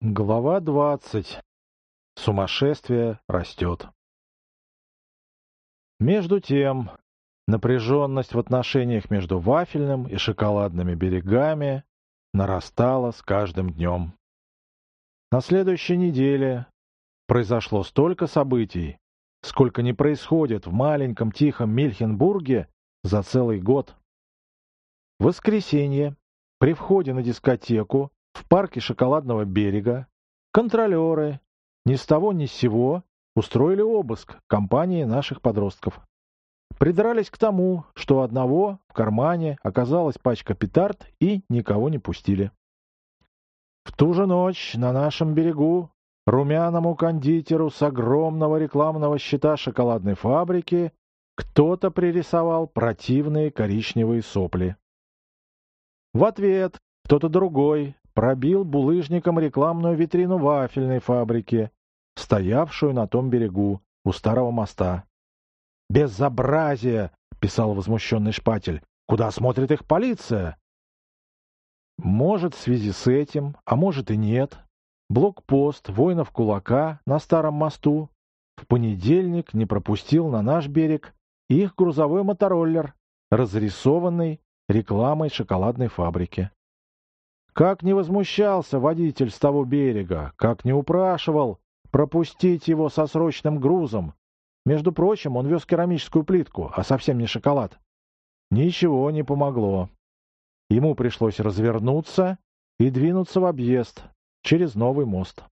Глава двадцать. Сумасшествие растет. Между тем, напряженность в отношениях между вафельным и шоколадными берегами нарастала с каждым днем. На следующей неделе произошло столько событий, сколько не происходит в маленьком тихом Мильхенбурге за целый год. В воскресенье при входе на дискотеку в парке Шоколадного берега контролеры ни с того ни с сего устроили обыск компании наших подростков. Придрались к тому, что одного в кармане оказалась пачка петард и никого не пустили. В ту же ночь на нашем берегу румяному кондитеру с огромного рекламного щита шоколадной фабрики кто-то пририсовал противные коричневые сопли. В ответ кто-то другой пробил булыжником рекламную витрину вафельной фабрики, стоявшую на том берегу, у старого моста. «Безобразие!» — писал возмущенный шпатель. «Куда смотрит их полиция?» Может, в связи с этим, а может и нет, блокпост воинов кулака на старом мосту в понедельник не пропустил на наш берег их грузовой мотороллер, разрисованный рекламой шоколадной фабрики. Как не возмущался водитель с того берега, как не упрашивал пропустить его со срочным грузом. Между прочим, он вез керамическую плитку, а совсем не шоколад. Ничего не помогло. Ему пришлось развернуться и двинуться в объезд через новый мост.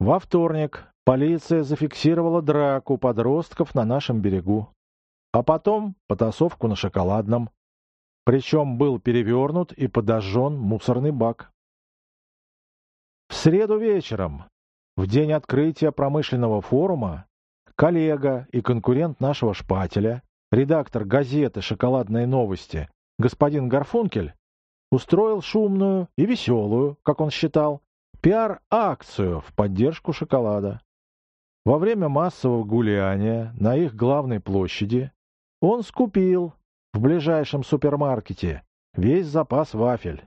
Во вторник полиция зафиксировала драку подростков на нашем берегу, а потом потасовку на шоколадном. Причем был перевернут и подожжен мусорный бак. В среду вечером, в день открытия промышленного форума, коллега и конкурент нашего шпателя, редактор газеты «Шоколадные новости» господин Гарфункель, устроил шумную и веселую, как он считал, пиар-акцию в поддержку шоколада. Во время массового гуляния на их главной площади он скупил в ближайшем супермаркете весь запас вафель.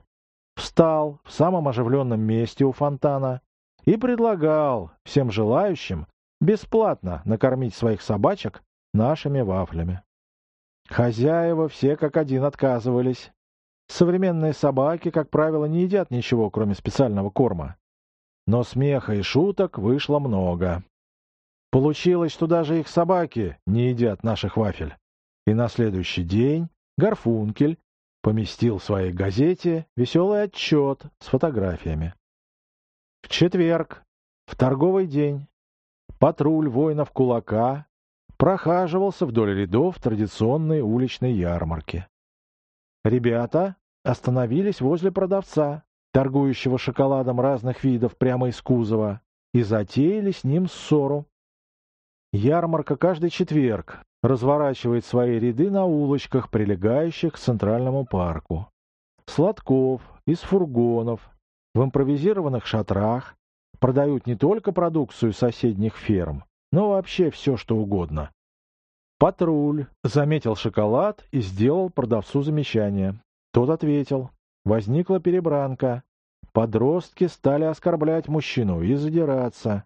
Встал в самом оживленном месте у фонтана и предлагал всем желающим бесплатно накормить своих собачек нашими вафлями. Хозяева все как один отказывались. Современные собаки, как правило, не едят ничего, кроме специального корма. Но смеха и шуток вышло много. Получилось, что даже их собаки не едят наших вафель и на следующий день Гарфункель поместил в своей газете веселый отчет с фотографиями. В четверг, в торговый день, патруль воинов кулака прохаживался вдоль рядов традиционной уличной ярмарки. Ребята остановились возле продавца, торгующего шоколадом разных видов прямо из кузова, и затеяли с ним ссору. Ярмарка каждый четверг разворачивает свои ряды на улочках, прилегающих к Центральному парку. Сладков, из фургонов, в импровизированных шатрах продают не только продукцию соседних ферм, но вообще все, что угодно. Патруль заметил шоколад и сделал продавцу замечание. Тот ответил. Возникла перебранка. Подростки стали оскорблять мужчину и задираться.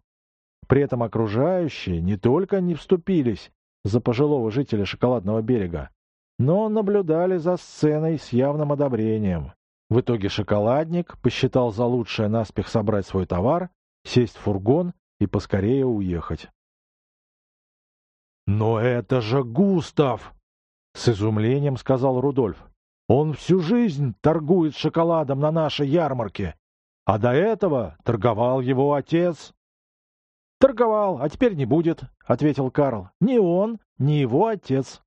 При этом окружающие не только не вступились за пожилого жителя Шоколадного берега, но наблюдали за сценой с явным одобрением. В итоге шоколадник посчитал за лучшее наспех собрать свой товар, сесть в фургон и поскорее уехать. «Но это же Густав!» — с изумлением сказал Рудольф. «Он всю жизнь торгует шоколадом на нашей ярмарке, а до этого торговал его отец». «Торговал, а теперь не будет», — ответил Карл. «Ни он, ни его отец».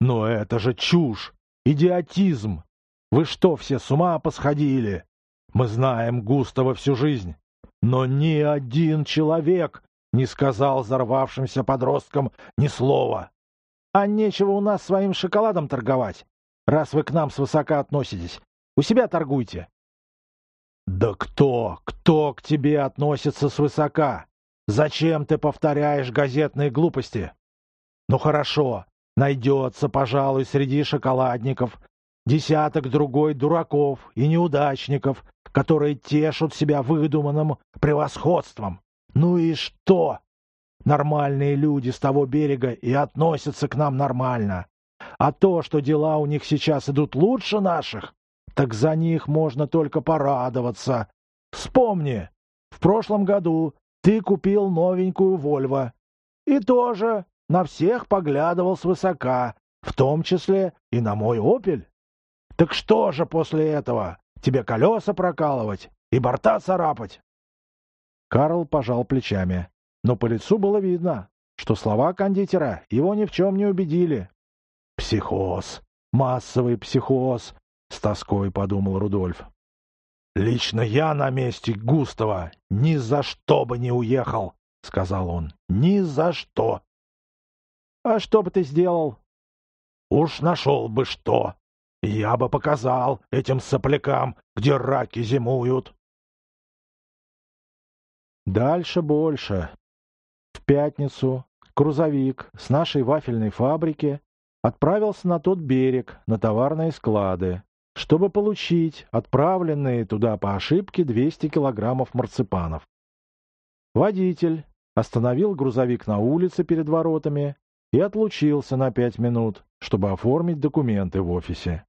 «Но это же чушь! Идиотизм! Вы что, все с ума посходили? Мы знаем Густава всю жизнь, но ни один человек не сказал взорвавшимся подросткам ни слова. А нечего у нас своим шоколадом торговать, раз вы к нам свысока относитесь. У себя торгуйте». «Да кто, кто к тебе относится свысока? Зачем ты повторяешь газетные глупости? Ну хорошо, найдется, пожалуй, среди шоколадников десяток другой дураков и неудачников, которые тешут себя выдуманным превосходством. Ну и что? Нормальные люди с того берега и относятся к нам нормально. А то, что дела у них сейчас идут лучше наших, так за них можно только порадоваться. Вспомни, в прошлом году ты купил новенькую «Вольво» и тоже на всех поглядывал свысока, в том числе и на мой «Опель». Так что же после этого? Тебе колеса прокалывать и борта царапать?» Карл пожал плечами, но по лицу было видно, что слова кондитера его ни в чем не убедили. «Психоз! Массовый психоз!» — с тоской подумал Рудольф. «Лично я на месте Густава ни за что бы не уехал!» — сказал он. «Ни за что!» «А что бы ты сделал?» «Уж нашел бы что! Я бы показал этим соплякам, где раки зимуют!» Дальше больше. В пятницу грузовик с нашей вафельной фабрики отправился на тот берег, на товарные склады, чтобы получить отправленные туда по ошибке 200 килограммов марципанов. Водитель остановил грузовик на улице перед воротами и отлучился на пять минут, чтобы оформить документы в офисе.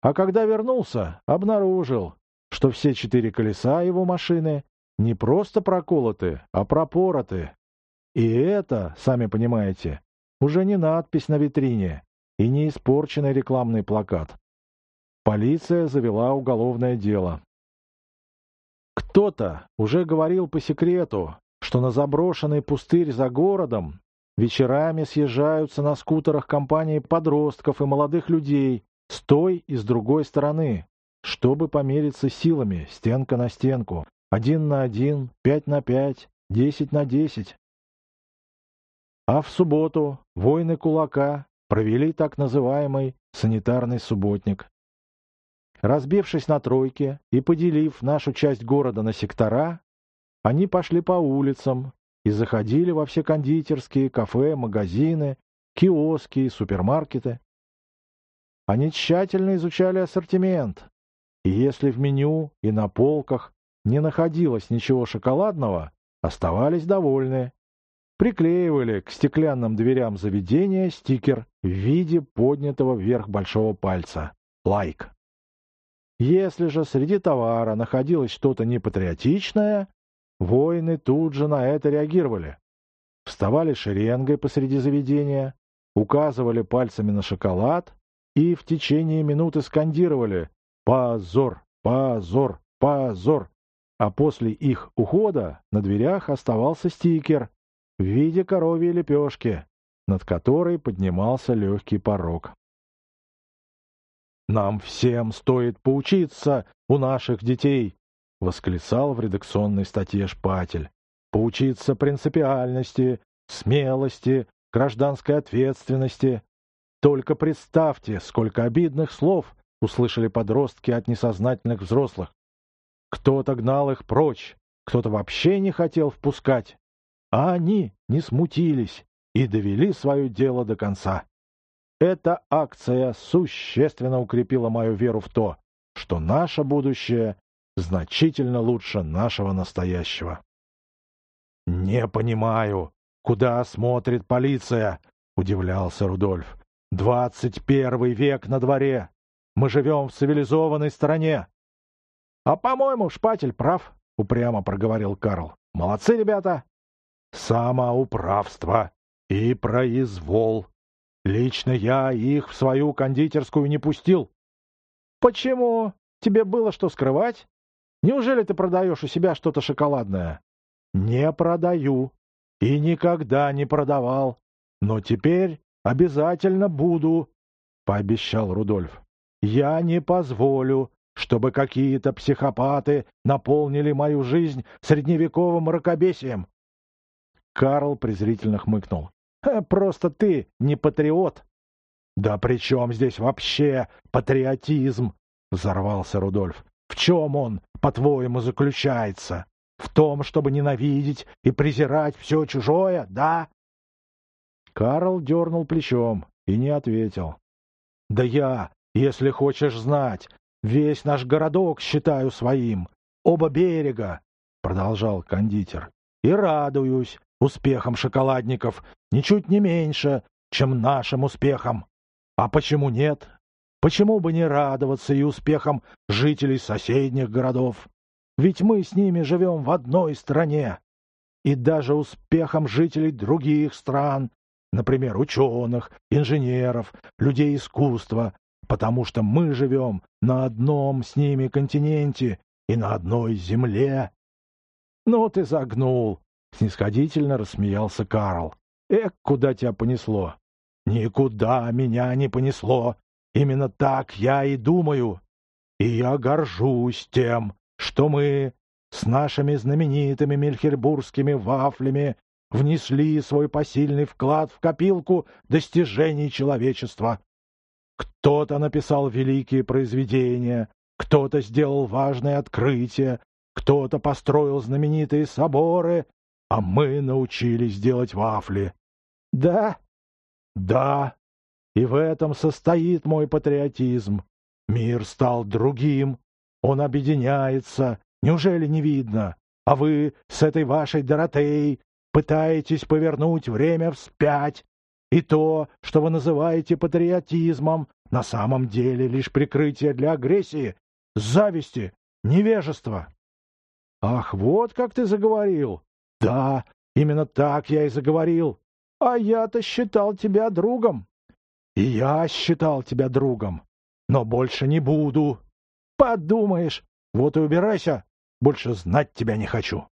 А когда вернулся, обнаружил, что все четыре колеса его машины не просто проколоты, а пропороты. И это, сами понимаете, уже не надпись на витрине и не испорченный рекламный плакат. Полиция завела уголовное дело. Кто-то уже говорил по секрету, что на заброшенный пустырь за городом вечерами съезжаются на скутерах компании подростков и молодых людей с той и с другой стороны, чтобы помериться силами стенка на стенку, один на один, пять на пять, десять на десять. А в субботу воины кулака провели так называемый санитарный субботник. Разбившись на тройки и поделив нашу часть города на сектора, они пошли по улицам и заходили во все кондитерские, кафе, магазины, киоски супермаркеты. Они тщательно изучали ассортимент, и если в меню и на полках не находилось ничего шоколадного, оставались довольны. Приклеивали к стеклянным дверям заведения стикер в виде поднятого вверх большого пальца. Лайк. Если же среди товара находилось что-то непатриотичное, воины тут же на это реагировали. Вставали шеренгой посреди заведения, указывали пальцами на шоколад и в течение минуты скандировали «Позор! Позор! Позор!» а после их ухода на дверях оставался стикер в виде коровьей лепешки, над которой поднимался легкий порог. «Нам всем стоит поучиться у наших детей!» — восклицал в редакционной статье Шпатель. «Поучиться принципиальности, смелости, гражданской ответственности. Только представьте, сколько обидных слов услышали подростки от несознательных взрослых. Кто-то гнал их прочь, кто-то вообще не хотел впускать, а они не смутились и довели свое дело до конца. Эта акция существенно укрепила мою веру в то, что наше будущее значительно лучше нашего настоящего. «Не понимаю, куда смотрит полиция?» — удивлялся Рудольф. «Двадцать первый век на дворе. Мы живем в цивилизованной стране. «А, по-моему, Шпатель прав», — упрямо проговорил Карл. «Молодцы, ребята!» «Самоуправство и произвол. Лично я их в свою кондитерскую не пустил». «Почему? Тебе было что скрывать? Неужели ты продаешь у себя что-то шоколадное?» «Не продаю и никогда не продавал, но теперь обязательно буду», — пообещал Рудольф. «Я не позволю, чтобы какие-то психопаты наполнили мою жизнь средневековым мракобесием. Карл презрительно хмыкнул. «Просто ты не патриот». «Да при чем здесь вообще патриотизм?» — взорвался Рудольф. «В чем он, по-твоему, заключается? В том, чтобы ненавидеть и презирать все чужое, да?» Карл дернул плечом и не ответил. «Да я, если хочешь знать, Весь наш городок считаю своим. оба берега, — продолжал кондитер, — и радуюсь успехам шоколадников ничуть не меньше, чем нашим успехам. А почему нет? Почему бы не радоваться и успехам жителей соседних городов? Ведь мы с ними живем в одной стране. И даже успехам жителей других стран, например, ученых, инженеров, людей искусства, потому что мы живем на одном с ними континенте и на одной земле. Ну, ты загнул, — снисходительно рассмеялся Карл. Эх, куда тебя понесло? Никуда меня не понесло. Именно так я и думаю. И я горжусь тем, что мы с нашими знаменитыми мельхербургскими вафлями внесли свой посильный вклад в копилку достижений человечества. Кто-то написал великие произведения, кто-то сделал важные открытия, кто-то построил знаменитые соборы, а мы научились делать вафли. Да, да, и в этом состоит мой патриотизм. Мир стал другим, он объединяется, неужели не видно? А вы с этой вашей Доротеей пытаетесь повернуть время вспять. И то, что вы называете патриотизмом, на самом деле лишь прикрытие для агрессии, зависти, невежества. Ах, вот как ты заговорил. Да, именно так я и заговорил. А я-то считал тебя другом. И я считал тебя другом. Но больше не буду. Подумаешь, вот и убирайся. Больше знать тебя не хочу.